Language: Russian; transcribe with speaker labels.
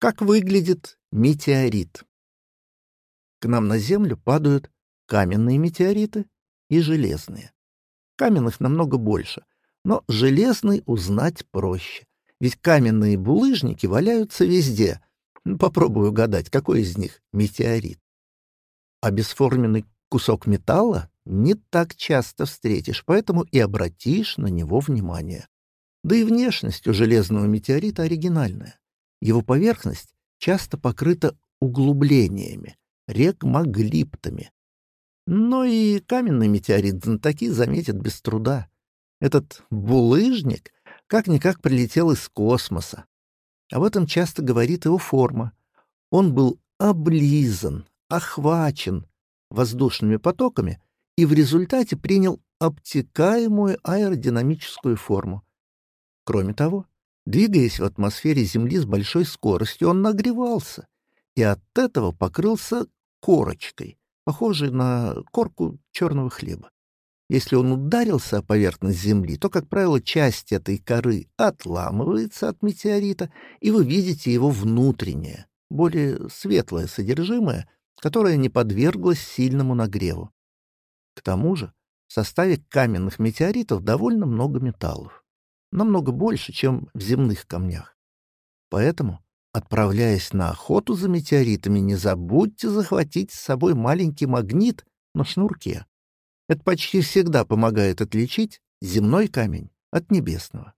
Speaker 1: Как выглядит метеорит? К нам на Землю падают каменные метеориты и железные. Каменных намного больше, но железный узнать проще. Ведь каменные булыжники валяются везде. Попробую угадать, какой из них метеорит. А бесформенный кусок металла не так часто встретишь, поэтому и обратишь на него внимание. Да и внешность у железного метеорита оригинальная. Его поверхность часто покрыта углублениями, регмоглиптами. Но и каменный метеорит знатоки заметят без труда. Этот булыжник как-никак прилетел из космоса. Об этом часто говорит его форма. Он был облизан, охвачен воздушными потоками и в результате принял обтекаемую аэродинамическую форму. Кроме того, двигаясь в атмосфере Земли с большой скоростью, он нагревался и от этого покрылся корочкой, похожей на корку черного хлеба. Если он ударился о поверхность Земли, то, как правило, часть этой коры отламывается от метеорита, и вы видите его внутреннее, более светлое содержимое, которое не подверглось сильному нагреву. К тому же в составе каменных метеоритов довольно много металлов, намного больше, чем в земных камнях. Поэтому Отправляясь на охоту за метеоритами, не забудьте захватить с собой маленький магнит на шнурке. Это почти всегда помогает отличить земной камень от небесного.